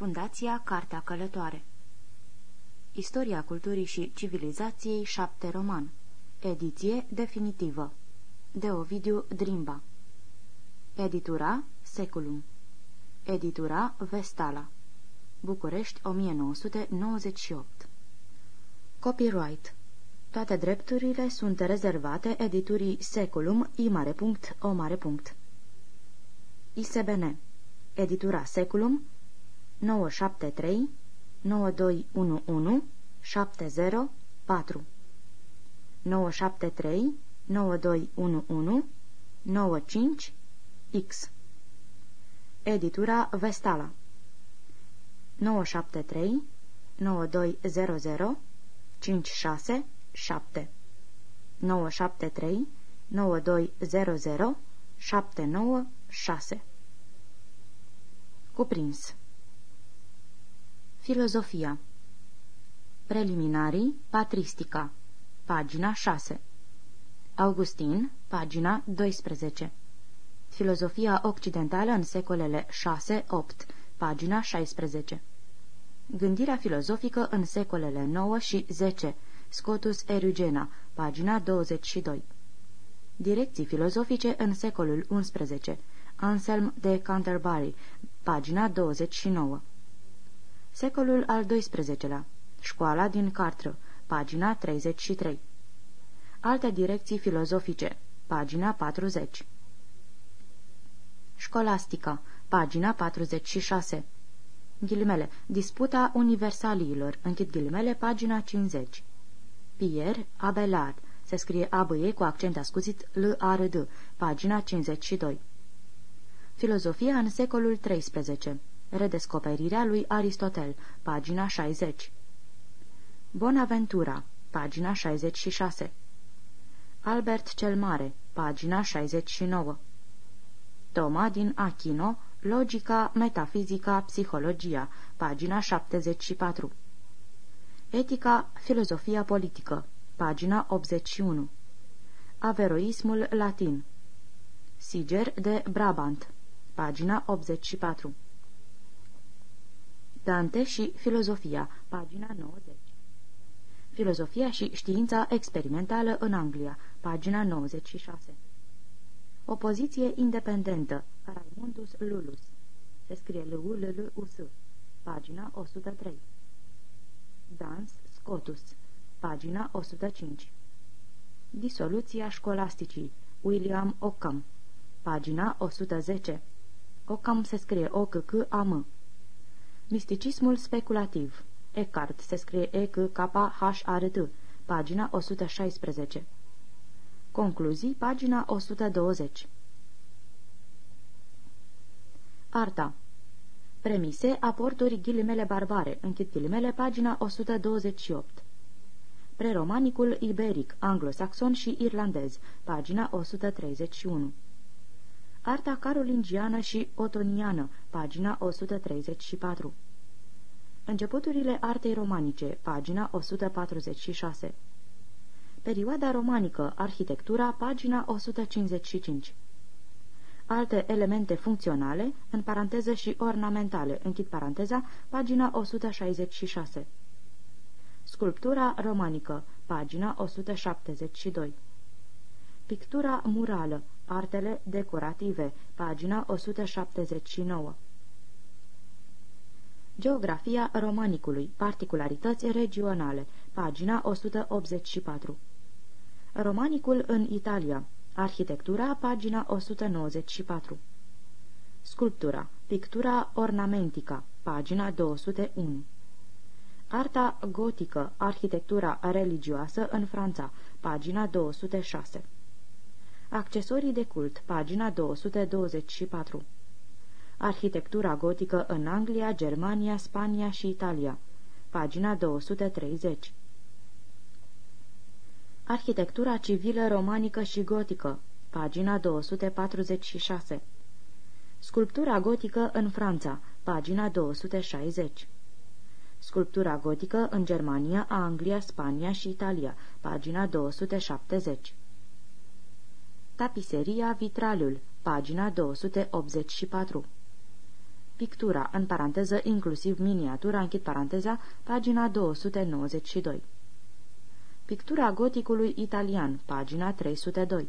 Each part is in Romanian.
Fundația Cartea Călătoare. Istoria culturii și civilizației 7 roman. Ediție definitivă. De Ovidiu Drimba. Editura Seculum Editura Vestala. București 1998 Copyright. Toate drepturile sunt rezervate editurii Seculum I mare punct, O mare punct. ISBN Editura Seculum 973 9211 704 973 9211 95 X. Editura Vestala. 973 9200 567 973 9200 796 Cuprins Filozofia. Preliminarii, Patristica. Pagina 6 Augustin, pagina 12 Filozofia occidentală în secolele 6-8 Pagina 16 Gândirea filozofică în secolele 9 și 10 Scotus Erugena Pagina 22 Direcții filozofice în secolul 11 Anselm de Canterbury Pagina 29 Secolul al XII-lea. Școala din Cartră. Pagina 33. Alte direcții filozofice. Pagina 40. Școlastica. Pagina 46. Ghilimele. Disputa universaliilor. Închid ghilimele. Pagina 50. Pierre Abelard. Se scrie ABE cu accent ascuțit L-A-R-D. Pagina 52. Filozofia în secolul XIII. Redescoperirea lui Aristotel, pagina 60. Bonaventura, pagina 66. Albert cel Mare, pagina 69. Toma din Achino, Logica, Metafizica, Psihologia, pagina 74. Etica, Filozofia politică, pagina 81. Averoismul latin. Siger de Brabant, pagina 84. Dante și filozofia, pagina 90. Filozofia și știința experimentală în Anglia, pagina 96. Opoziție independentă, Raimundus Lulus. Se scrie l u l l u s pagina 103. Dans Scotus, pagina 105. Disoluția școlasticii, William Ockham, pagina 110. Ockham se scrie o c c a m Misticismul speculativ. Eckhart se scrie e c k h r t pagina 116. Concluzii, pagina 120. Arta. Premise, aporturi ghilimele barbare, închid ghilimele, pagina 128. Preromanicul iberic, anglosaxon și irlandez, pagina 131. Arta carolingiană și otoniană, pagina 134. Începuturile artei romanice, pagina 146. Perioada romanică, arhitectura, pagina 155. Alte elemente funcționale, în paranteză și ornamentale, închid paranteza, pagina 166. Sculptura romanică, pagina 172. Pictura murală, Artele decorative, pagina 179. Geografia romanicului, particularități regionale, pagina 184. Romanicul în Italia, arhitectura, pagina 194. Sculptura, pictura ornamentica, pagina 201. Arta gotică, arhitectura religioasă în Franța, pagina 206. Accesorii de cult, pagina 224 Arhitectura gotică în Anglia, Germania, Spania și Italia, pagina 230 Arhitectura civilă romanică și gotică, pagina 246 Sculptura gotică în Franța, pagina 260 Sculptura gotică în Germania, Anglia, Spania și Italia, pagina 270 Tapiseria Vitralul, pagina 284 Pictura, în paranteză, inclusiv miniatura, închid paranteza, pagina 292. Pictura goticului italian, pagina 302.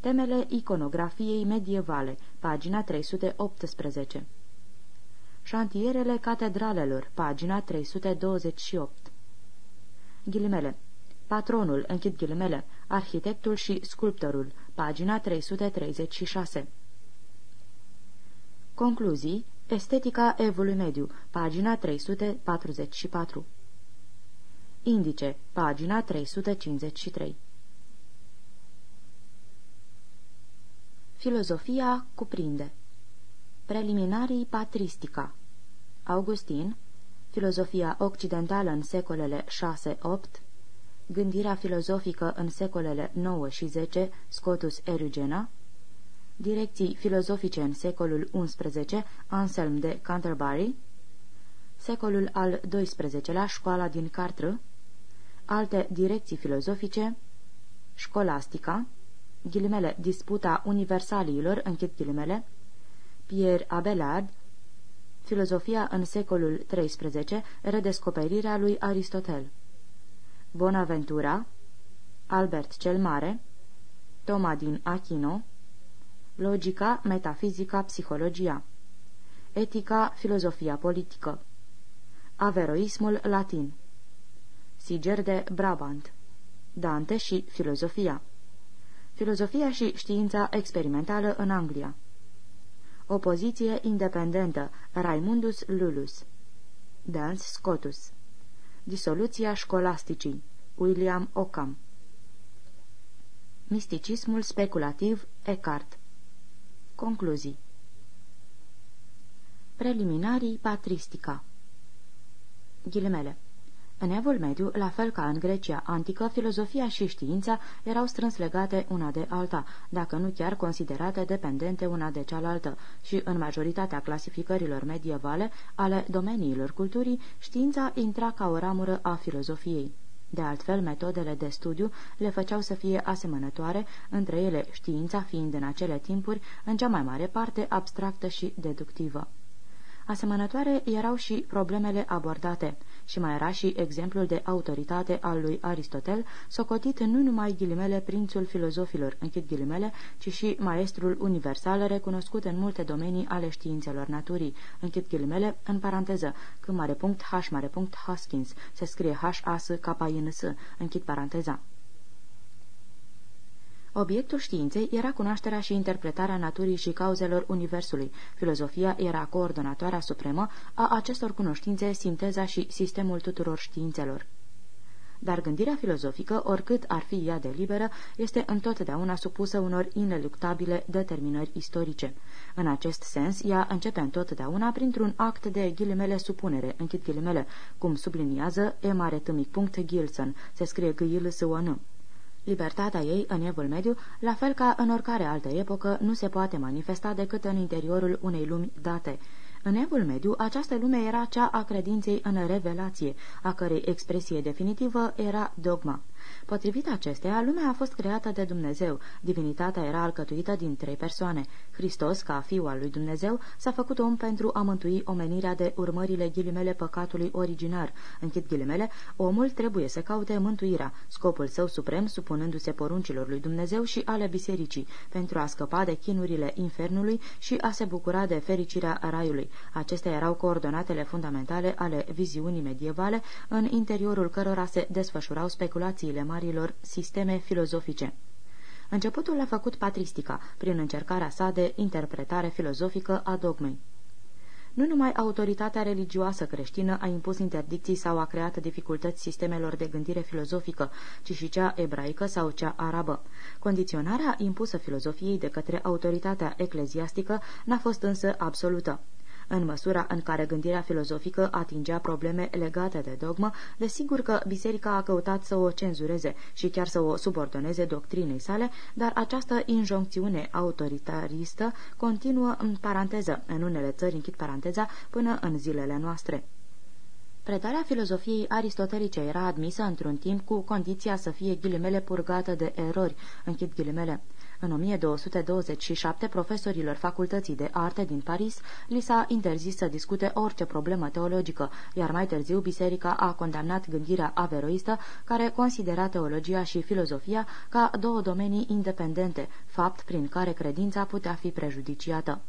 Temele iconografiei medievale, pagina 318. Șantierele catedralelor, pagina 328. Ghilimele. Patronul, închid ghilimele, arhitectul și sculptorul, pagina 336. Concluzii. Estetica evului mediu, pagina 344. Indice, pagina 353. Filozofia cuprinde Preliminarii patristica Augustin Filozofia occidentală în secolele 6-8 Gândirea filozofică în secolele 9 și 10 Scotus Erugena. Direcții filozofice în secolul XI Anselm de Canterbury. Secolul al XII-lea Școala din Cartră. Alte direcții filozofice. Școlastica. Ghilimele, disputa universaliilor, închid ghilimele, Pierre Abelard, Filozofia în secolul XIII, redescoperirea lui Aristotel. Bonaventura, Albert cel Mare, Toma din Achino, Logica, metafizica, psihologia, Etica, filozofia politică, Averoismul latin, Siger de Brabant, Dante și filozofia. Filozofia și știința experimentală în Anglia. Opoziție independentă, Raimundus Lulus. Dans Scotus. Disoluția școlasticii, William Ockham. Misticismul speculativ, Eckhart. Concluzii Preliminarii patristica Ghilimele în evul mediu, la fel ca în Grecia antică, filozofia și știința erau strâns legate una de alta, dacă nu chiar considerate dependente una de cealaltă, și în majoritatea clasificărilor medievale ale domeniilor culturii, știința intra ca o ramură a filozofiei. De altfel, metodele de studiu le făceau să fie asemănătoare, între ele știința fiind în acele timpuri, în cea mai mare parte, abstractă și deductivă. Asemănătoare erau și problemele abordate și mai era și exemplul de autoritate al lui Aristotel, socotit nu numai ghilimele prințul filozofilor, închid ghilimele, ci și maestrul universal recunoscut în multe domenii ale științelor naturii, închid ghilimele, în paranteză, c mare punct h mare punct Haskins, se scrie h a s k i n s închid paranteza. Obiectul științei era cunoașterea și interpretarea naturii și cauzelor Universului. Filozofia era coordonatoarea supremă a acestor cunoștințe, sinteza și sistemul tuturor științelor. Dar gândirea filozofică, oricât ar fi ea de liberă, este întotdeauna supusă unor ineluctabile determinări istorice. În acest sens, ea începe întotdeauna printr-un act de ghilimele supunere, închid ghilimele, cum subliniază E mare tâmic punct Gilson, se scrie g i l s o n Libertatea ei, în evul mediu, la fel ca în oricare altă epocă, nu se poate manifesta decât în interiorul unei lumi date. În evul mediu, această lume era cea a credinței în revelație, a cărei expresie definitivă era dogma. Potrivit acesteia, lumea a fost creată de Dumnezeu, divinitatea era alcătuită din trei persoane. Hristos, ca fiul al lui Dumnezeu, s-a făcut om pentru a mântui omenirea de urmările ghilimele păcatului originar. Închid ghilimele, omul trebuie să caute mântuirea, scopul său suprem supunându-se poruncilor lui Dumnezeu și ale bisericii, pentru a scăpa de chinurile infernului și a se bucura de fericirea raiului. Acestea erau coordonatele fundamentale ale viziunii medievale, în interiorul cărora se desfășurau speculații tradițiile marilor sisteme filozofice. Începutul a făcut patristica, prin încercarea sa de interpretare filozofică a dogmei. Nu numai autoritatea religioasă creștină a impus interdicții sau a creat dificultăți sistemelor de gândire filozofică, ci și cea ebraică sau cea arabă. Condiționarea impusă filozofiei de către autoritatea ecleziastică n-a fost însă absolută. În măsura în care gândirea filozofică atingea probleme legate de dogmă, desigur că biserica a căutat să o cenzureze și chiar să o subordoneze doctrinei sale, dar această injoncțiune autoritaristă continuă în paranteză, în unele țări închid paranteza, până în zilele noastre. Predarea filozofiei aristotelice era admisă într-un timp cu condiția să fie ghilimele purgată de erori, închid ghilimele. În 1227, profesorilor facultății de arte din Paris li s-a interzis să discute orice problemă teologică, iar mai târziu biserica a condamnat gândirea averoistă, care considera teologia și filozofia ca două domenii independente, fapt prin care credința putea fi prejudiciată.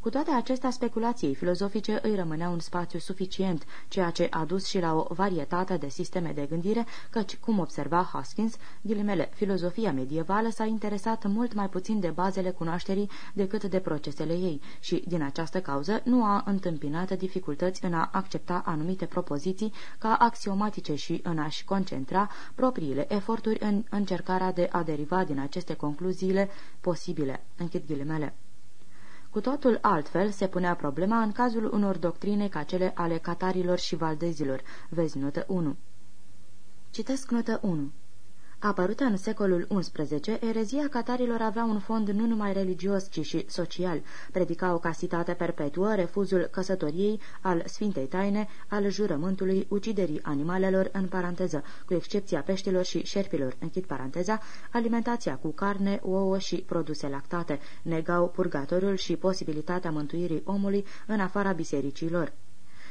Cu toate acestea, speculației filozofice îi rămânea un spațiu suficient, ceea ce a dus și la o varietate de sisteme de gândire, căci, cum observa Hoskins, ghilimele, filozofia medievală s-a interesat mult mai puțin de bazele cunoașterii decât de procesele ei și, din această cauză, nu a întâmpinat dificultăți în a accepta anumite propoziții ca axiomatice și în a-și concentra propriile eforturi în încercarea de a deriva din aceste concluziile posibile. Închid ghilimele. Cu totul altfel se punea problema în cazul unor doctrine ca cele ale catarilor și valdezilor. Vezi notă 1. Citesc notă 1. Apărută în secolul XI, erezia catarilor avea un fond nu numai religios, ci și social. Predica o casitate perpetuă, refuzul căsătoriei, al sfintei taine, al jurământului, uciderii animalelor, în paranteză, cu excepția peștilor și șerpilor, închid paranteza, alimentația cu carne, ouă și produse lactate, negau purgatoriul și posibilitatea mântuirii omului în afara bisericilor.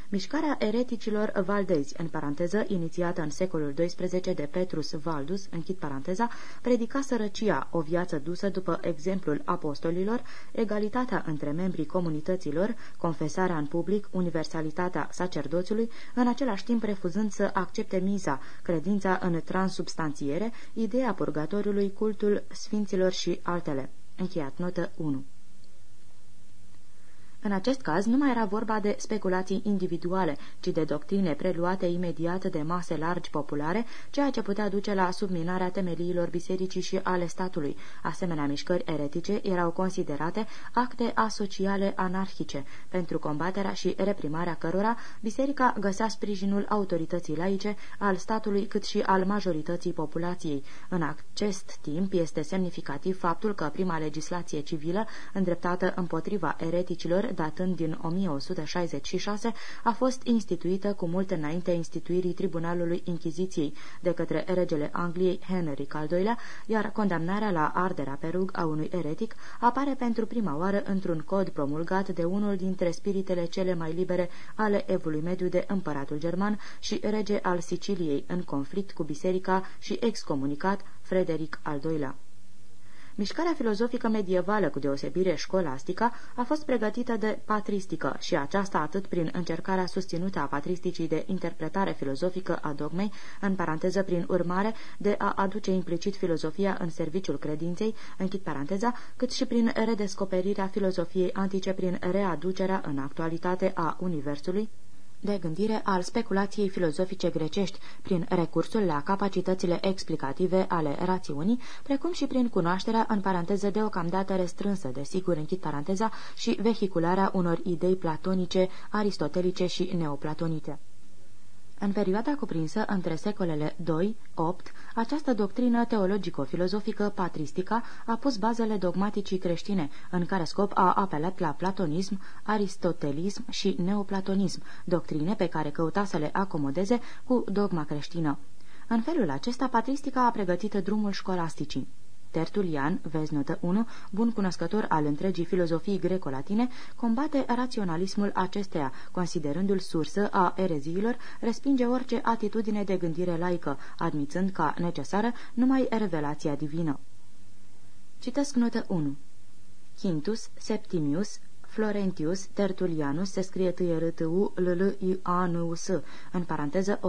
Mișcarea ereticilor valdezi, în paranteză, inițiată în secolul XII de Petrus Valdus, închid paranteza, predica sărăcia, o viață dusă după exemplul apostolilor, egalitatea între membrii comunităților, confesarea în public, universalitatea sacerdoțului, în același timp refuzând să accepte miza, credința în transubstanțiere, ideea purgatoriului, cultul sfinților și altele. Încheiat notă 1 în acest caz nu mai era vorba de speculații individuale, ci de doctrine preluate imediat de mase largi populare, ceea ce putea duce la subminarea temeliilor bisericii și ale statului. Asemenea mișcări eretice erau considerate acte asociale anarhice, pentru combaterea și reprimarea cărora biserica găsea sprijinul autorității laice, al statului cât și al majorității populației. În acest timp este semnificativ faptul că prima legislație civilă îndreptată împotriva ereticilor datând din 1166, a fost instituită cu mult înainte instituirii Tribunalului Inchiziției de către regele Angliei Henry al II-lea, iar condamnarea la arderea pe rug a unui eretic apare pentru prima oară într-un cod promulgat de unul dintre spiritele cele mai libere ale evului mediu de împăratul german și rege al Siciliei, în conflict cu biserica și excomunicat Frederic al II-lea. Mișcarea filozofică medievală, cu deosebire școlastică, a fost pregătită de patristică și aceasta atât prin încercarea susținută a patristicii de interpretare filozofică a dogmei, în paranteză prin urmare de a aduce implicit filozofia în serviciul credinței, închid paranteza, cât și prin redescoperirea filozofiei antice prin readucerea în actualitate a Universului, de gândire al speculației filozofice grecești, prin recursul la capacitățile explicative ale rațiunii, precum și prin cunoașterea în paranteză deocamdată restrânsă, desigur închid paranteza, și vehicularea unor idei platonice, aristotelice și neoplatonice. În perioada cuprinsă între secolele 2-8, această doctrină teologico-filozofică patristică a pus bazele dogmaticii creștine, în care scop a apelat la platonism, aristotelism și neoplatonism, doctrine pe care căuta să le acomodeze cu dogma creștină. În felul acesta, patristica a pregătit drumul școlasticii. Tertulian, vezi notă 1, bun cunoscător al întregii filozofii greco-latine, combate raționalismul acesteia, considerându-l sursă a ereziilor, respinge orice atitudine de gândire laică, admițând ca necesară numai revelația divină. Citesc notă 1. Quintus Septimius Florentius Tertulianus se scrie t r t u l l i a n u s în paranteză 150-245,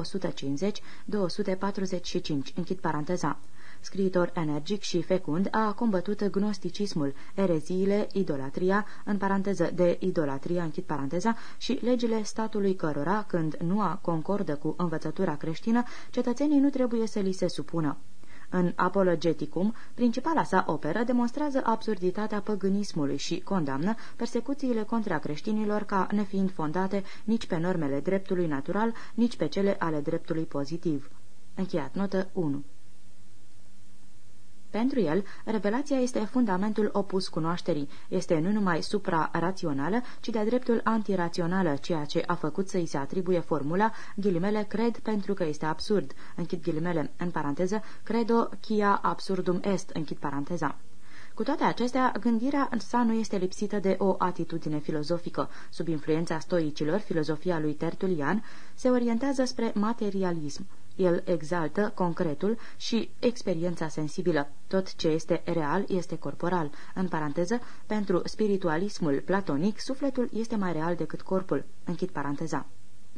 închid paranteza scriitor energic și fecund, a combătut gnosticismul, ereziile, idolatria, în paranteză de idolatria, închid paranteza, și legile statului cărora, când nu a concordă cu învățătura creștină, cetățenii nu trebuie să li se supună. În Apologeticum, principala sa operă demonstrează absurditatea păgânismului și condamnă persecuțiile contra creștinilor ca nefiind fondate nici pe normele dreptului natural, nici pe cele ale dreptului pozitiv. Încheiat notă 1 pentru el, revelația este fundamentul opus cunoașterii, este nu numai supra-rațională, ci de-a dreptul antirațională, ceea ce a făcut să-i se atribuie formula, ghilimele, cred pentru că este absurd, închid ghilimele, în paranteză, credo quia absurdum est, închid paranteza. Cu toate acestea, gândirea sa nu este lipsită de o atitudine filozofică. Sub influența stoicilor, filozofia lui Tertulian se orientează spre materialism. El exaltă concretul și experiența sensibilă. Tot ce este real este corporal. În paranteză, pentru spiritualismul platonic, sufletul este mai real decât corpul. Închid paranteza.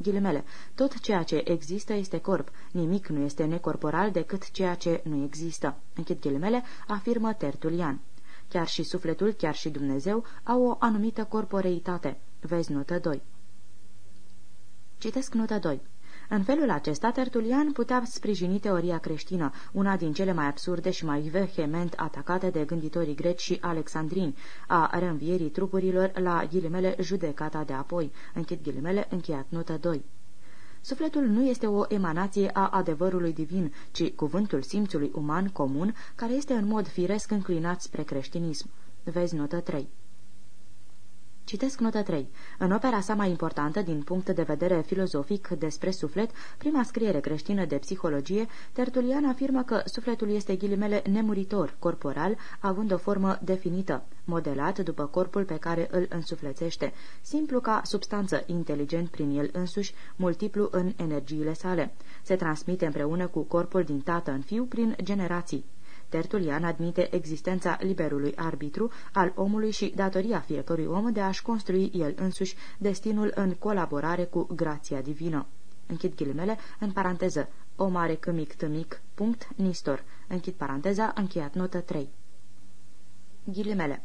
Ghilimele, tot ceea ce există este corp, nimic nu este necorporal decât ceea ce nu există. Închid ghilimele, afirmă Tertulian. Chiar și sufletul, chiar și Dumnezeu au o anumită corporeitate. Vezi notă 2. Citesc notă 2. În felul acesta, Tertulian putea sprijini teoria creștină, una din cele mai absurde și mai vehement atacate de gânditorii greci și alexandrini, a reînvierii trupurilor la ghilimele judecata de apoi, închid ghilimele, încheiat notă 2. Sufletul nu este o emanație a adevărului divin, ci cuvântul simțului uman comun, care este în mod firesc înclinat spre creștinism. Vezi notă 3. Citesc notă 3. În opera sa mai importantă, din punct de vedere filozofic despre suflet, prima scriere creștină de psihologie, Tertulian afirmă că sufletul este ghilimele nemuritor, corporal, având o formă definită, modelat după corpul pe care îl însuflețește, simplu ca substanță, inteligent prin el însuși, multiplu în energiile sale. Se transmite împreună cu corpul din tată în fiu prin generații. Tertulian admite existența liberului arbitru al omului și datoria fiecărui om de a-și construi el însuși destinul în colaborare cu grația divină. Închid ghilimele, în paranteză, o mare câmic tâmic, punct, nistor. Închid paranteza, încheiat notă 3. Ghilimele.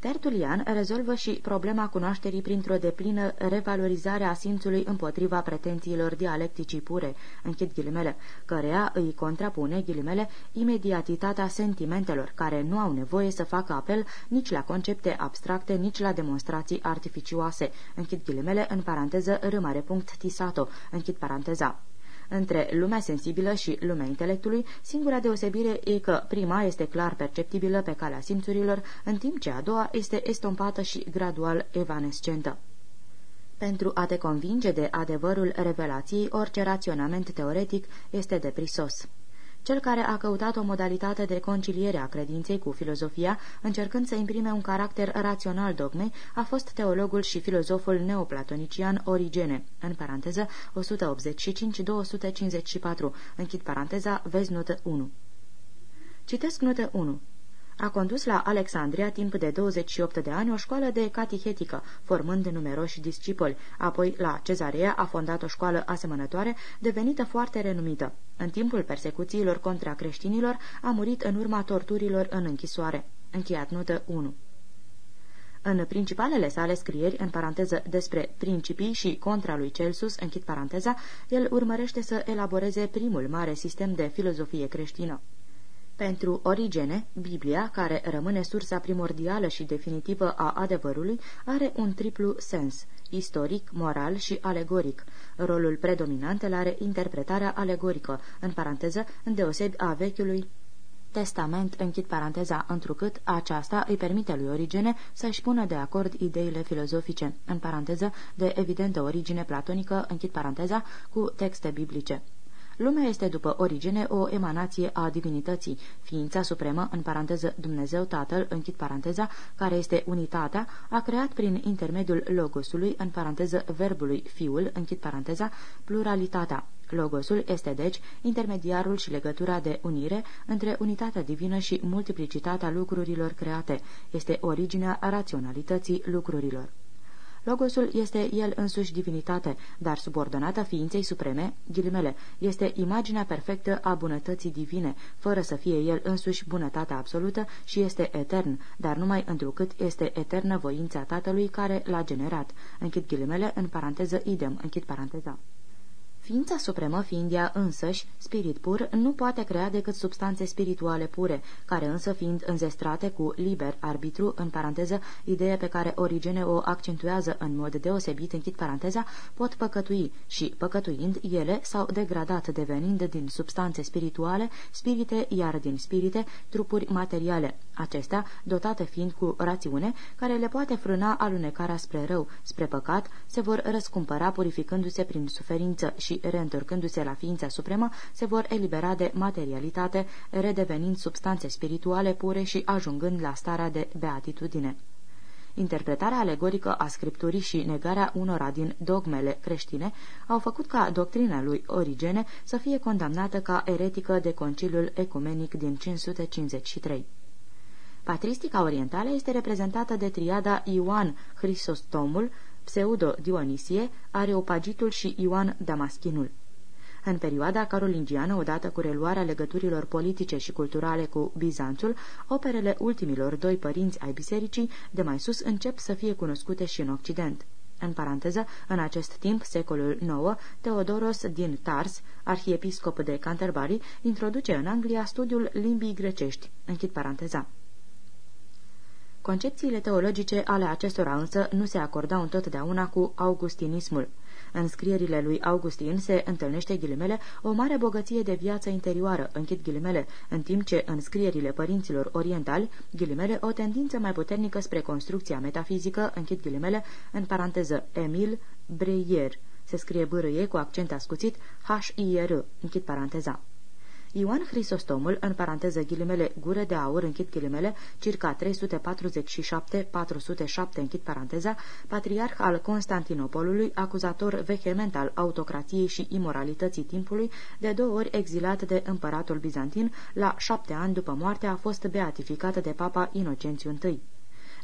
Tertulian rezolvă și problema cunoașterii printr-o deplină revalorizare a simțului împotriva pretențiilor dialecticii pure, închid ghilimele, cărea îi contrapune ghilimele imediatitatea sentimentelor, care nu au nevoie să facă apel nici la concepte abstracte, nici la demonstrații artificioase, închid ghilimele, în paranteză râmare punct tisato, închid paranteza. Între lumea sensibilă și lumea intelectului, singura deosebire e că prima este clar perceptibilă pe calea simțurilor, în timp ce a doua este estompată și gradual evanescentă. Pentru a te convinge de adevărul revelației, orice raționament teoretic este deprisos. Cel care a căutat o modalitate de conciliere a credinței cu filozofia, încercând să imprime un caracter rațional dogmei, a fost teologul și filozoful neoplatonician Origene, în paranteză 185-254, închid paranteza, vezi notă 1. Citesc notă 1. A condus la Alexandria timp de 28 de ani o școală de catihetică, formând numeroși discipoli. Apoi, la Cezarea, a fondat o școală asemănătoare, devenită foarte renumită. În timpul persecuțiilor contra creștinilor, a murit în urma torturilor în închisoare. Încheiat notă 1. În principalele sale scrieri, în paranteză despre principii și contra lui Celsus, închid paranteza, el urmărește să elaboreze primul mare sistem de filozofie creștină. Pentru Origene, Biblia, care rămâne sursa primordială și definitivă a adevărului, are un triplu sens, istoric, moral și alegoric. Rolul predominant îl are interpretarea alegorică, în paranteză, îndeosebi a Vechiului Testament, închid paranteza, întrucât aceasta îi permite lui Origene să-și pună de acord ideile filozofice, în paranteză, de evidentă origine platonică, închid paranteza, cu texte biblice. Lumea este după origine o emanație a divinității, ființa supremă, în paranteză Dumnezeu Tatăl, închid paranteza, care este unitatea, a creat prin intermediul logosului, în paranteză verbului fiul, închid paranteza, pluralitatea. Logosul este, deci, intermediarul și legătura de unire între unitatea divină și multiplicitatea lucrurilor create. Este originea raționalității lucrurilor. Logosul este el însuși divinitate, dar subordonată ființei supreme, ghilimele, este imaginea perfectă a bunătății divine, fără să fie el însuși bunătatea absolută și este etern, dar numai întrucât este eternă voința Tatălui care l-a generat. Închid ghilimele, în paranteză idem, închid paranteza. Ființa supremă fiind ea însăși, spirit pur, nu poate crea decât substanțe spirituale pure, care însă fiind înzestrate cu liber arbitru, în paranteză, idee pe care Origene o accentuează în mod deosebit, închid paranteza, pot păcătui și, păcătuind, ele s-au degradat devenind din substanțe spirituale, spirite, iar din spirite, trupuri materiale. acestea dotate fiind cu rațiune, care le poate frâna alunecarea spre rău, spre păcat, se vor răscumpăra purificându-se prin suferință și, reîntorcându-se la ființa supremă, se vor elibera de materialitate, redevenind substanțe spirituale pure și ajungând la starea de beatitudine. Interpretarea alegorică a Scripturii și negarea unora din dogmele creștine au făcut ca doctrina lui Origene să fie condamnată ca eretică de Conciliul Ecumenic din 553. Patristica orientală este reprezentată de triada Ioan Hristostomul, Pseudo-Dionisie, Areopagitul și Ioan Damaschinul. În perioada carolingiană, odată cu reluarea legăturilor politice și culturale cu Bizanțul, operele ultimilor doi părinți ai bisericii de mai sus încep să fie cunoscute și în Occident. În paranteză, în acest timp, secolul IX, Teodoros din Tars, arhiepiscop de Canterbury, introduce în Anglia studiul limbii grecești. Închid paranteza. Concepțiile teologice ale acestora însă nu se acordau întotdeauna cu augustinismul. În scrierile lui Augustin se întâlnește ghilimele o mare bogăție de viață interioară, închid ghilimele, în timp ce în scrierile părinților orientali, ghilimele, o tendință mai puternică spre construcția metafizică, închid ghilimele, în paranteză Emil Breyer, se scrie bârâie cu accent ascuțit H-I-R, închid paranteza. Ioan Hristostomul, în paranteză ghilimele gură de aur, închid ghilimele, circa 347-407, închid paranteza, patriarh al Constantinopolului, acuzator vehement al autocrației și imoralității timpului, de două ori exilat de împăratul bizantin, la șapte ani după moarte a fost beatificat de papa Inocențiu I.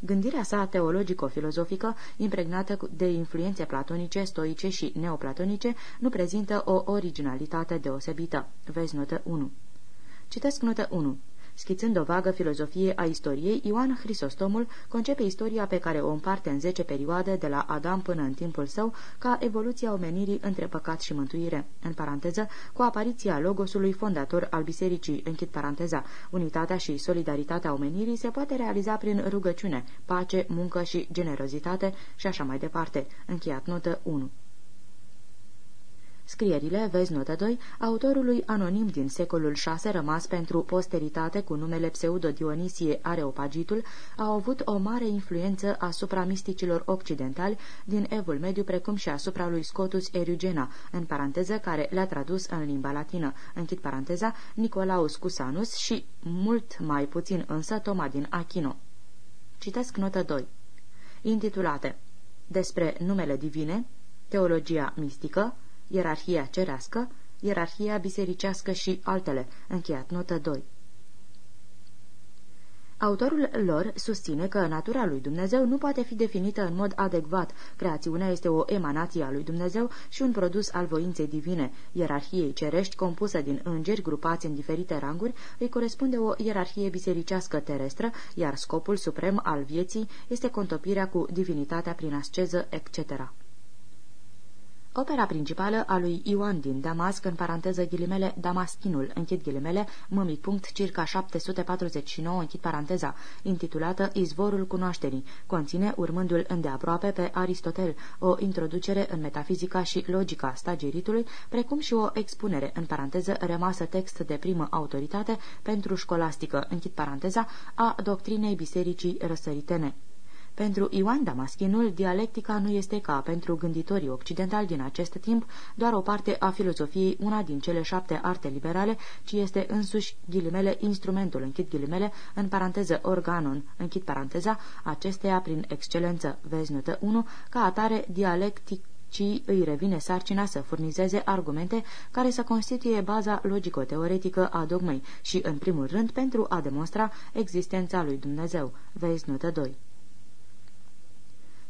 Gândirea sa teologico-filozofică, impregnată de influențe platonice, stoice și neoplatonice, nu prezintă o originalitate deosebită. Vezi notă 1. Citesc notă 1. Schițând o vagă filozofie a istoriei, Ioan Hristostomul concepe istoria pe care o împarte în zece perioade de la Adam până în timpul său ca evoluția omenirii între păcat și mântuire. În paranteză, cu apariția logosului fondator al bisericii, închid paranteza, unitatea și solidaritatea omenirii se poate realiza prin rugăciune, pace, muncă și generozitate și așa mai departe. Încheiat notă 1. Scrierile, vezi notă 2, autorului anonim din secolul VI rămas pentru posteritate cu numele pseudo-Dionisie Areopagitul, au avut o mare influență asupra misticilor occidentali din Evul Mediu, precum și asupra lui Scotus Erugena, în paranteză, care le-a tradus în limba latină, închid paranteza, Nicolaus Cusanus și, mult mai puțin însă, Toma din Achino. Citesc notă 2. Intitulate Despre numele divine, Teologia mistică, ierarhia cerească, ierarhia bisericească și altele. Încheiat notă 2. Autorul lor susține că natura lui Dumnezeu nu poate fi definită în mod adecvat. Creațiunea este o emanație a lui Dumnezeu și un produs al voinței divine. Ierarhiei cerești, compusă din îngeri grupați în diferite ranguri, îi corespunde o ierarhie bisericească terestră, iar scopul suprem al vieții este contopirea cu divinitatea prin asceză, etc. Opera principală a lui Ioan din Damasc, în paranteză ghilimele Damaschinul, închid ghilimele, mămic punct, circa 749, închid paranteza, intitulată Izvorul cunoașterii, conține, urmându-l îndeaproape pe Aristotel, o introducere în metafizica și logica stagiritului, precum și o expunere, în paranteză, rămasă text de primă autoritate pentru școlastică, închid paranteza, a doctrinei bisericii răsăritene. Pentru Ioan Damaschinul, dialectica nu este ca pentru gânditorii occidentali din acest timp doar o parte a filozofiei, una din cele șapte arte liberale, ci este însuși ghilimele instrumentul, închid ghilimele, în paranteză organon, închid paranteza, acesteia prin excelență, vezi notă 1, ca atare dialectic ci îi revine sarcina să furnizeze argumente care să constituie baza logico-teoretică a dogmei și, în primul rând, pentru a demonstra existența lui Dumnezeu. Vezi notă 2.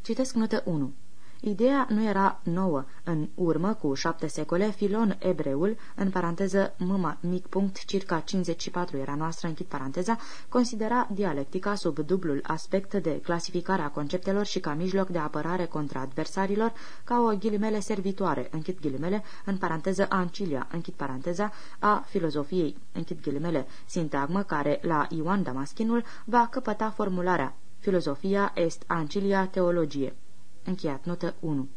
Citesc notă 1. Ideea nu era nouă. În urmă, cu șapte secole, Filon Ebreul, în paranteză mâma mic punct, circa 54 era noastră, închid paranteza, considera dialectica sub dublul aspect de clasificarea conceptelor și ca mijloc de apărare contra adversarilor, ca o ghilimele servitoare, închid ghilimele, în paranteză ancilia, închid paranteza, a filozofiei, închid ghilimele, sintagmă care, la Ioan Damaschinul, va căpăta formularea Filosofia est ancilia teologie. Încheiat notă 1.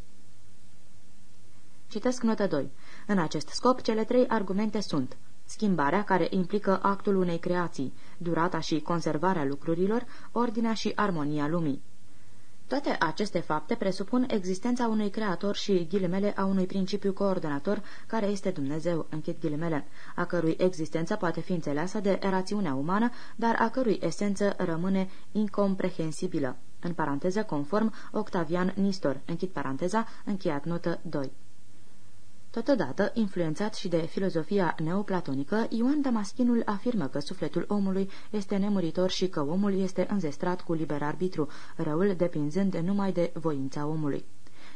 Citesc notă 2. În acest scop, cele trei argumente sunt schimbarea care implică actul unei creații, durata și conservarea lucrurilor, ordinea și armonia lumii. Toate aceste fapte presupun existența unui creator și ghilimele a unui principiu coordonator care este Dumnezeu, închid ghilimele, a cărui existență poate fi înțeleasă de rațiunea umană, dar a cărui esență rămâne incomprehensibilă. În paranteză, conform Octavian Nistor, închid paranteza, încheiat notă 2. Totodată, influențat și de filozofia neoplatonică, Ioan Damaschinul afirmă că sufletul omului este nemuritor și că omul este înzestrat cu liber arbitru, răul depinzând numai de voința omului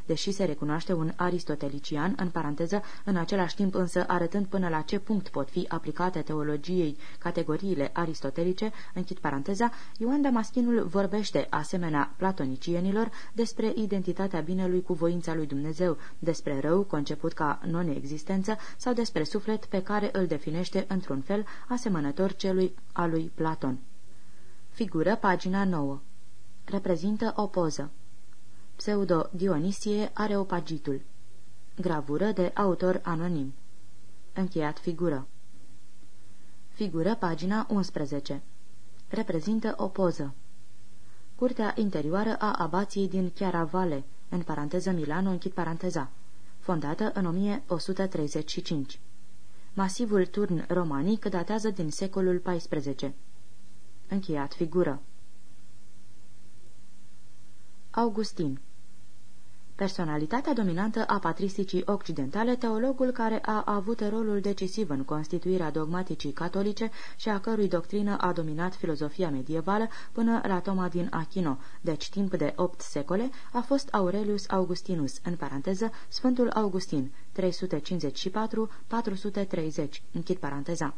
deși se recunoaște un aristotelician, în paranteză, în același timp însă arătând până la ce punct pot fi aplicate teologiei categoriile aristotelice, închid paranteza, Ioan Damaschinul vorbește, asemenea platonicienilor, despre identitatea binelui cu voința lui Dumnezeu, despre rău conceput ca non-existență sau despre suflet pe care îl definește într-un fel asemănător celui a lui Platon. Figură pagina 9. Reprezintă o poză. Pseudo-Dionisie Areopagitul. Gravură de autor anonim. Încheiat figură. Figură pagina 11 Reprezintă o poză. Curtea interioară a abației din Chiaravale, în paranteză Milano, închid paranteza, fondată în 1135. Masivul turn romanic datează din secolul XIV. Încheiat figură. Augustin Personalitatea dominantă a patristicii occidentale, teologul care a avut rolul decisiv în constituirea dogmaticii catolice și a cărui doctrină a dominat filozofia medievală până la Toma din Achino, deci timp de opt secole, a fost Aurelius Augustinus, în paranteză Sfântul Augustin, 354-430, închid paranteza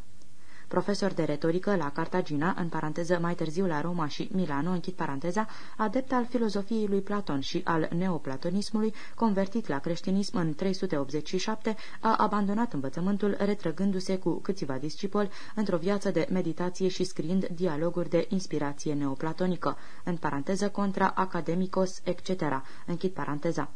profesor de retorică la Cartagina, în paranteză mai târziu la Roma și Milano, închid paranteza, adept al filozofiei lui Platon și al neoplatonismului, convertit la creștinism în 387, a abandonat învățământul, retrăgându-se cu câțiva discipoli într-o viață de meditație și scriind dialoguri de inspirație neoplatonică, în paranteză contra academicos, etc., închid paranteza.